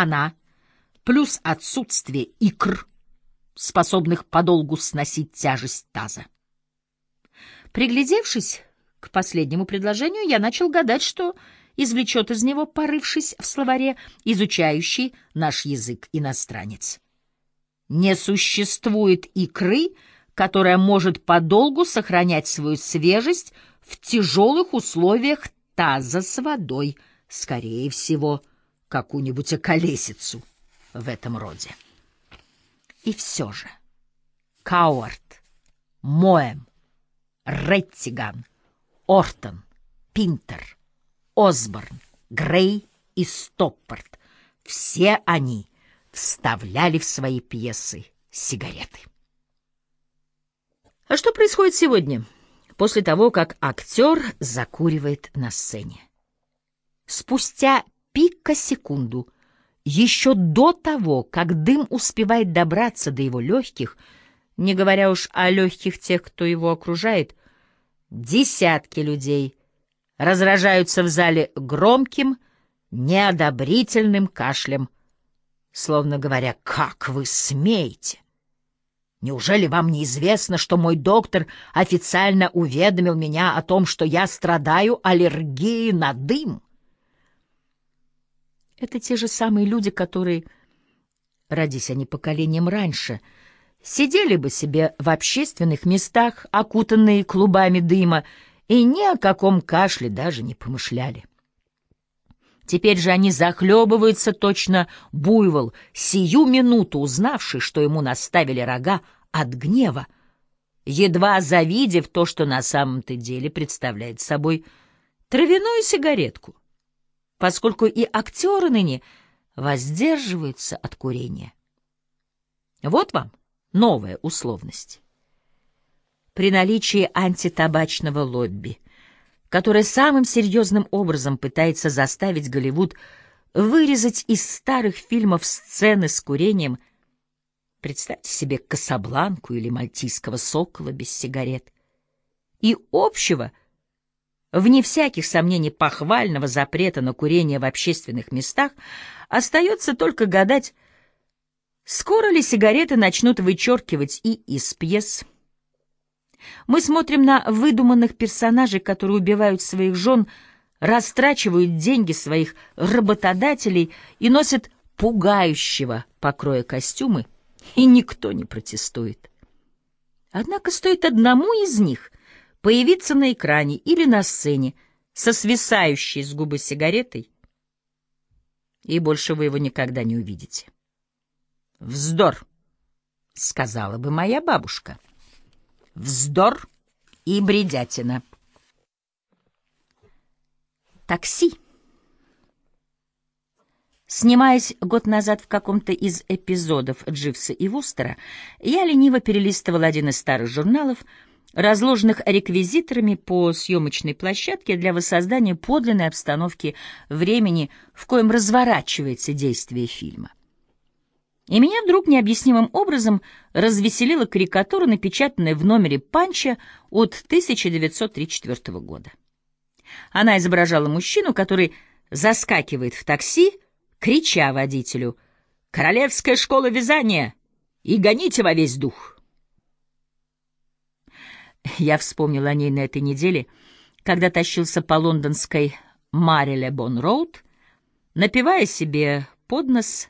она, плюс отсутствие икр, способных подолгу сносить тяжесть таза. Приглядевшись к последнему предложению, я начал гадать, что извлечет из него, порывшись в словаре, изучающий наш язык иностранец. Не существует икры, которая может подолгу сохранять свою свежесть в тяжелых условиях таза с водой, скорее всего, какую-нибудь околесицу в этом роде. И все же Кауарт, Моэм, Реттиган, Ортон, Пинтер, Осборн, Грей и Стоппорт — все они вставляли в свои пьесы сигареты. А что происходит сегодня, после того, как актер закуривает на сцене? Спустя пика-секунду, еще до того, как дым успевает добраться до его легких, не говоря уж о легких тех, кто его окружает, десятки людей разражаются в зале громким, неодобрительным кашлем, словно говоря, «Как вы смеете?» Неужели вам не известно, что мой доктор официально уведомил меня о том, что я страдаю аллергией на дым? Это те же самые люди, которые, родись они поколением раньше, сидели бы себе в общественных местах, окутанные клубами дыма, и ни о каком кашле даже не помышляли. Теперь же они захлебываются точно буйвол, сию минуту узнавший, что ему наставили рога от гнева, едва завидев то, что на самом-то деле представляет собой травяную сигаретку, поскольку и актеры ныне воздерживаются от курения. Вот вам новая условность. При наличии антитабачного лобби — которая самым серьезным образом пытается заставить Голливуд вырезать из старых фильмов сцены с курением. Представьте себе Касабланку или Мальтийского сокола без сигарет. И общего, вне всяких сомнений похвального запрета на курение в общественных местах, остается только гадать, скоро ли сигареты начнут вычеркивать и из пьес, мы смотрим на выдуманных персонажей, которые убивают своих жен, растрачивают деньги своих работодателей и носят пугающего покроя костюмы, и никто не протестует. Однако стоит одному из них появиться на экране или на сцене со свисающей с губы сигаретой, и больше вы его никогда не увидите. «Вздор!» — сказала бы моя бабушка вздор и бредятина. Такси. Снимаясь год назад в каком-то из эпизодов Дживса и Вустера, я лениво перелистывал один из старых журналов, разложенных реквизиторами по съемочной площадке для воссоздания подлинной обстановки времени, в коем разворачивается действие фильма. И меня вдруг необъяснимым образом развеселила карикатура, напечатанная в номере «Панча» от 1934 года. Она изображала мужчину, который заскакивает в такси, крича водителю «Королевская школа вязания! И гоните во весь дух!» Я вспомнил о ней на этой неделе, когда тащился по лондонской Мариле Бон Роуд, напивая себе под нос